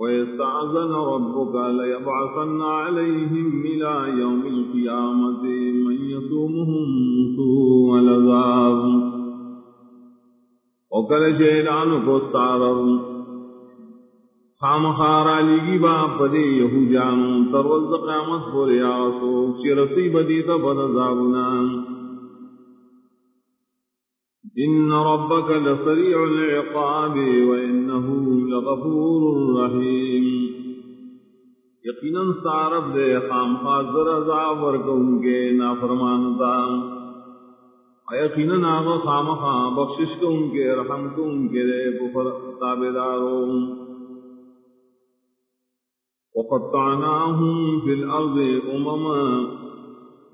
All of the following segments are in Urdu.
ويستعذن ربك ليبعثن عليهم إلى يوم القيامة من يسومهم سوء العذاب وكل شيطان كستارر خام خارا لگی با پدے یہو جانو تروز قیامت پر یاسو چرسی بدی تبد زابنان إن ربك لسريع العقاب وإنه لغفور رحيم. یقینا سارب دے خام حاضر عذاب ورکون کے نافرمانتا یقینا آغا خام خام بخشش کون کے رحم کون کے دے بفر تابداروں. وقطعناهم في الأرض أمما،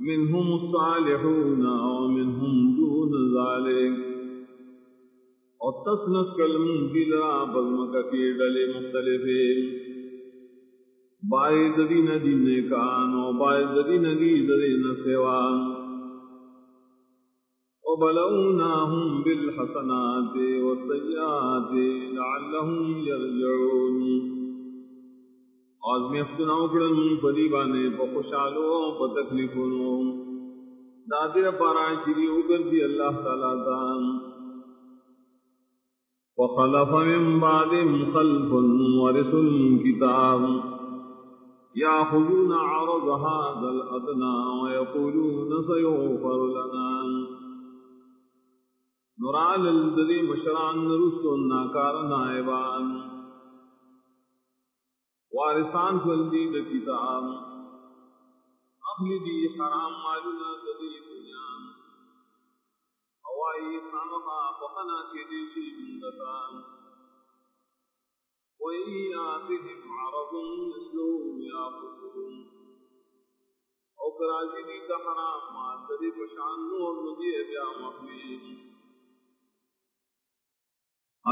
منهم الصالحون ومنهم دون ذلك. اور تسنس کلم دلرا بزمک کی ڈلے مختلفے بائے ددی ندی نیکان و بائے ددی ندی ددے ددی نسوان. وبلوناهم بالحسنات والسيئات لعلهم يرجعون. آزمی افتنا اکڑن پدی بانے پا خوشالو پا تکلیفونو دادر پارا چری اکر دی اللہ تعالیٰ دان. وخلف من بعدهم خلف ورثوا الكتاب يأخذون عرض هذا الأدنى ويقولون سيغفر لنا. نرال الذي مشرعن رسل ناكار نائبان. وارثان فالدين كتاب أهل دي حرام مالنا تدي دنيا ہوائی خامخا بخنا کے دیشی بندتان وَإِنْ يَأْتِهِمْ عَرَضٌ مِثْلُهُ يَأْخُذُهُ او کراجی دی تحرام ما تدی پشان نور مجھے بیا مخلیم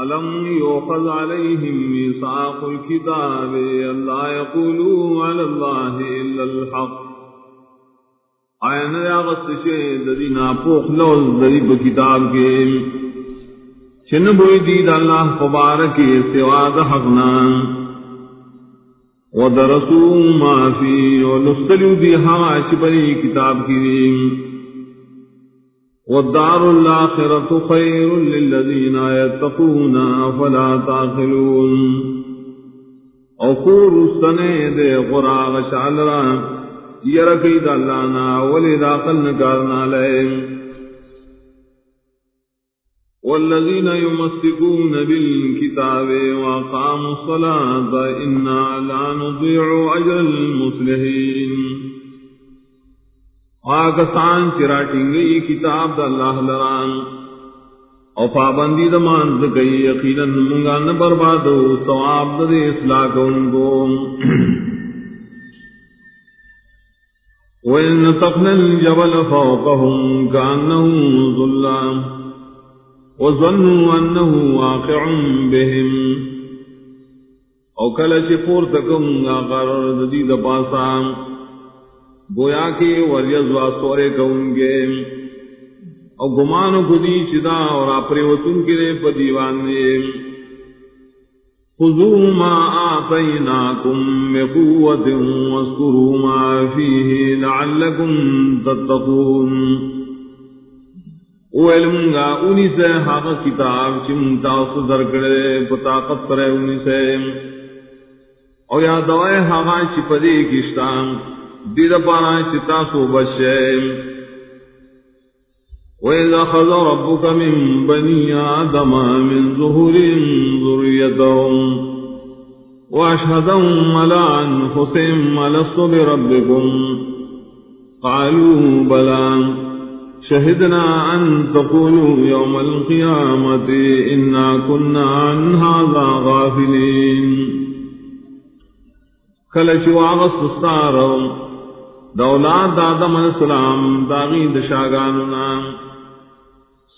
ألم يؤخذ عليهم ميثاق الكتاب ألا يقولوا على الله إلا الحق آیا نہ آغست ناپوخ لوز ددی پا کتاب کے چن بوئی دید اللہ فبارک سوا دا حقنا ودرسوا ما فی ولستلیو دی ہوا چپری کتاب کی والدار الآخرة خير للذين يتقون فلا تاخلون او کور سنے دے غراغ شعلران یرکی دا اللہ نا، ولی دا قل نکارنا لیے۔ والذین یمسکون بالکتاب وقاموا الصلاة انا لا نضيع اجر المسلحین آکستان چراٹیں گئی کتاب دا اللہ لران۔ او پابندی دا مانز گئی یقینا منگا نبربادو سواب دا دے اصلاح کن کو وإن نطقنا الجبل فوقهم كأنه ظلام وظنوا أنه واقع بهم او کل چی پور تکم آقار ددید پاسا گویا کے وریزوا سورے کونگے او گمانو کدی چدا اور کے پدیوان نے خذوا ما آتيناكم بقوة واذكروا ما فيه لعلكم تتقون. وعلمگا انہی سے حق کتاب چمتا اس درکڑے بطاقت کرے انہی سے اور یا دوائے ہاں حقا چپدے کشتان، دید پارا چتا سو بچے وإذا أخذ ربك من بني آدم من ظهورهم ذريتهم وأشهدهم على أنفسهم ألست بربكم؟ قالوا بلى. شهدنا أن تقولوا يوم القيامة إنا كنا عن هذا غافلين. کلچ واغس سارو دولاد آدم السلام داغی دشاگاننا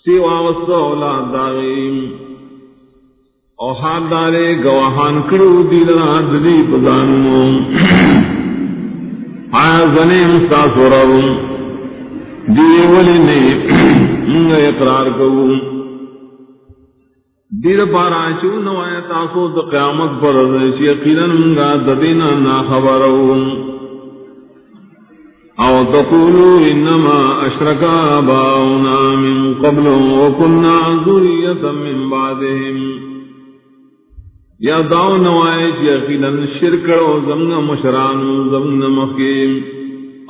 سیوا وسط اولاد داغیم او حال دارے گواہان کرو دیلنا دلی پدانمو آیا زنے مستاس ورارو دیوے ولی نے منگا اقرار کرو۔ دیر پارا چون نوائے تاسو دا قیامت پر رضی یقینا منگا ددینا نا خبرون او تقولوا انما اشركا اباؤنا من قبل وكنا ذرية من بعدهم یا داو نوائے یقینا شرک او زمنا مشران زمنا مخیم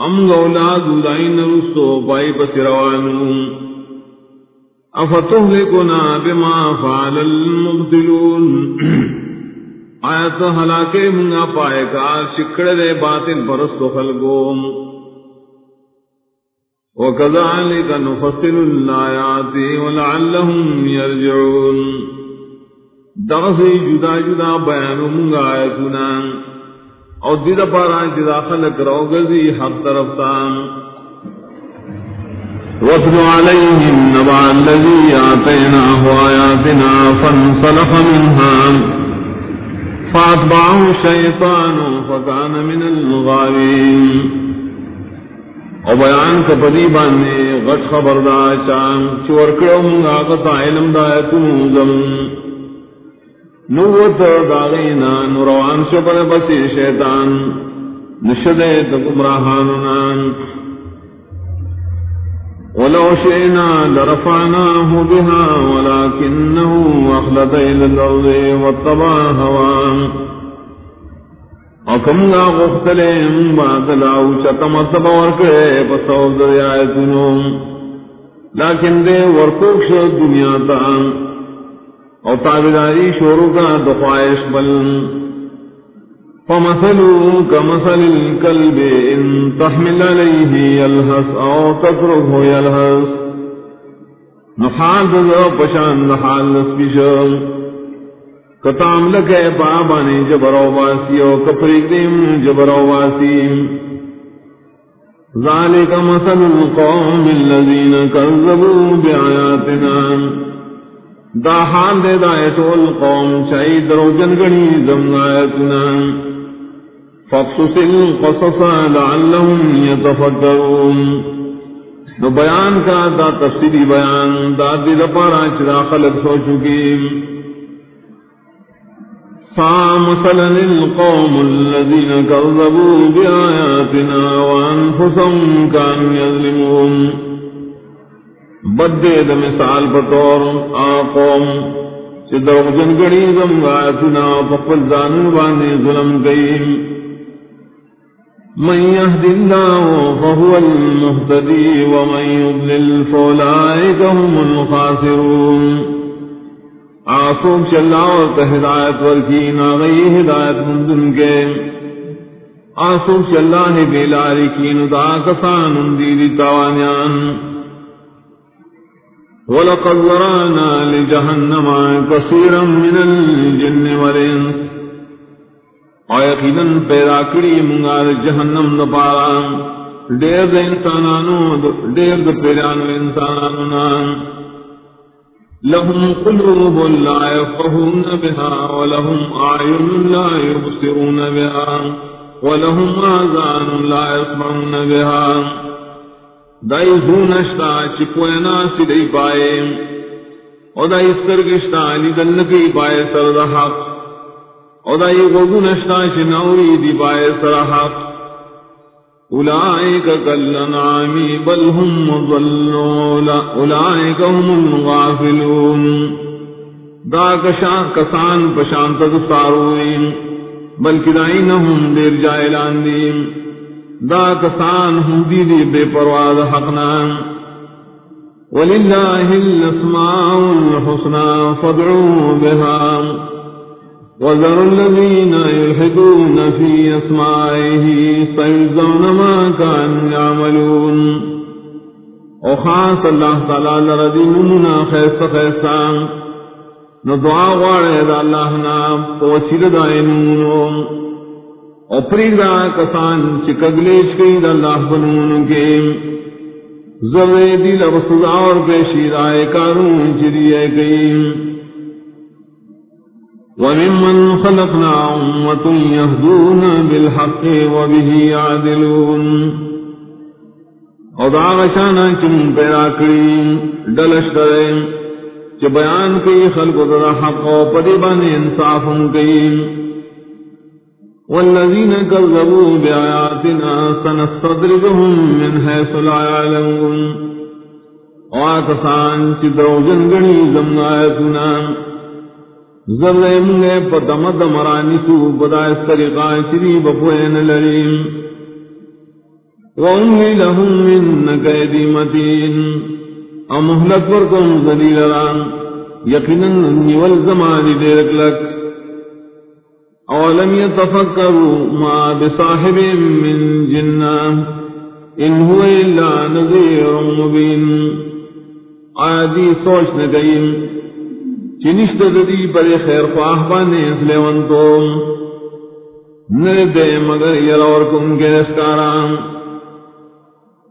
ام اولاد دائن رسو پائی پس پسروانو افتهلكنا بما فعل المبتلون آیت حلاکے منگا پائے کار شکڑ دے باطل پرست خلقوم. وكذلك نفصل الآيات ولعلهم يرجعون دغسی جدا جدا بیان منگا آیتنا اور دید پارا جدا خلق روگزی حق طرفتان واتل عليهم او بیان کا بانے غٹ خبردار چان چور کرو منگا قطع علم دایتون نوت داغینا نروان شپر بسی شیطان نشدے تکمراہاننان ولو شئنا لرفعناه بها ولكنه أخلد إلى الأرض واتبع هواه وكم لا غفتلهم بعد لاو شتمت بوركه فصوب ذريعتهم لكن دے ورکوک شو دنیا تا او تابداری شورو کا دخواہش بل۔ فمثلوا كمثل الكلب إن تحمل عليه يلهس أو تتركه يلهس نحال ذا پشان نحال نسبشم کتام لکے بابانی جبرو باسی او کپریک دیم جبرو باسی ذلك مثل القوم الذين كذبوا بآياتنا دا حال دے دا دائتو القوم چاہی درو جنگنی زمنایتنا فقصص القصص لعلهم يتفكرون نو بیان کا دا تفصیلی بیان، دا دل پارا چرا خلق سو چکی۔ سا مثلا القوم الذين كذبوا بآياتنا وأنفسهم كانوا يظلمون بدے دا مثال بطور آقوم چھ دروغ جنگڑی زم آیتنا فقل زانو بانے ظلم گئیم من يهد الله فهو المهتدي ومن يضلل فأولئك هم الخاسرون۔ آسوم چلا اور ہدایت ورکی نہ گئی ہدایت مندن کے۔ آسوم چلا ہے بیلاری کی ندا کسان اندیری توانیان۔ ولقد ذرانا لجهنم كثيرا من الجن والإنس. اور یقیناً پیدا کری منگار جہنم نہ پارا. ڈیر د انسانانو ڈیر د پیرانو انسانانو نام لهم قلوب لا يفقهون بها ولهم أعين لا يبصرون بها ولهم آذان لا يسمعون بها. دائی زونشتا چپوینا سدئی پائے اور دائی سرگشتا لدن کی پائے سرد حق۔ ادائی غوگو نشتا شنوری دی پائے سرحق اولائک کلنعامی بل هم مضلون۔ اولائک هم الغافلون۔ دا کشان کسان پشانت دستاروین بلکہ دائنہم دیر جائلان دیم۔ دا کسان ہم دی دی بے پرواز حقنا وللہ الاسماء الحسنى فادعوا بها۔ وذر الذين يلحدون في أسمائه سيجزون ما كانوا يعملون۔ او خاص اللہ تعالی لرضی نمنا خیست خیستان نو دعا غوارے دا اللہ نام پوسید دائے نمونو او پریدا کسان چکگلیش کئی دا اللہ بنون کے زوے دل رسول اور پیشی رائے کارون چریے گئی وممن خلقنا أمة يهدون بالحق وبه يعدلون۔ او دا غشانا چم پیدا کریم ڈلش کریم جو بیان کئی خلق ذرا حق و پدیبان انصاف کئی والذین کذبوا بآیاتنا سنستدرجهم من حیث لا يعلمون وآتسان چی دروجن گنی زمن آیتنا۔ زرم نے پتمد مرانی تو بدا اس طریقہ چری بپوین لریم وَأُمْلِي لَهُمْ مِنَّ كَيْدِ مَتِينَ امہلت ورکم ذلیل ران۔ یقینا نیول زمان دیرک لک۔ اولم يتفکروا ما بصاحب من جنہ، ان هو الا نذیر مبین۔ آیا دی سوچ نگئیم چنشت دی پر خیر خواہ بانے اس لیونتو نردے مگر یلورکم کے اسکارام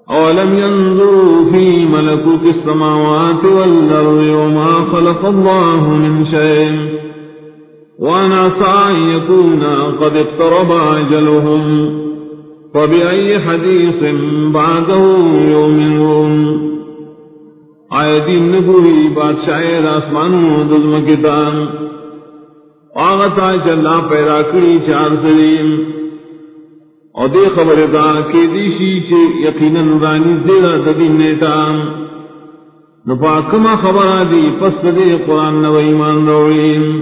أولم ينظروا في ملكوت السماوات والأرض وما خلق الله من شيء ونسى يكون قد اقترب أجلهم. فبأي حديث بعده يؤمنون. آیتی نبوی بادشاہ آسمانوں دزم کتاب. آغتا چلا پیدا کری چار سلیم. اور دے خبر دا کہ دیشی چے یقیناً رانی زیرہ ددی نیتا نپا کما خبر دی پس دے قرآن نو ایمان روڑیم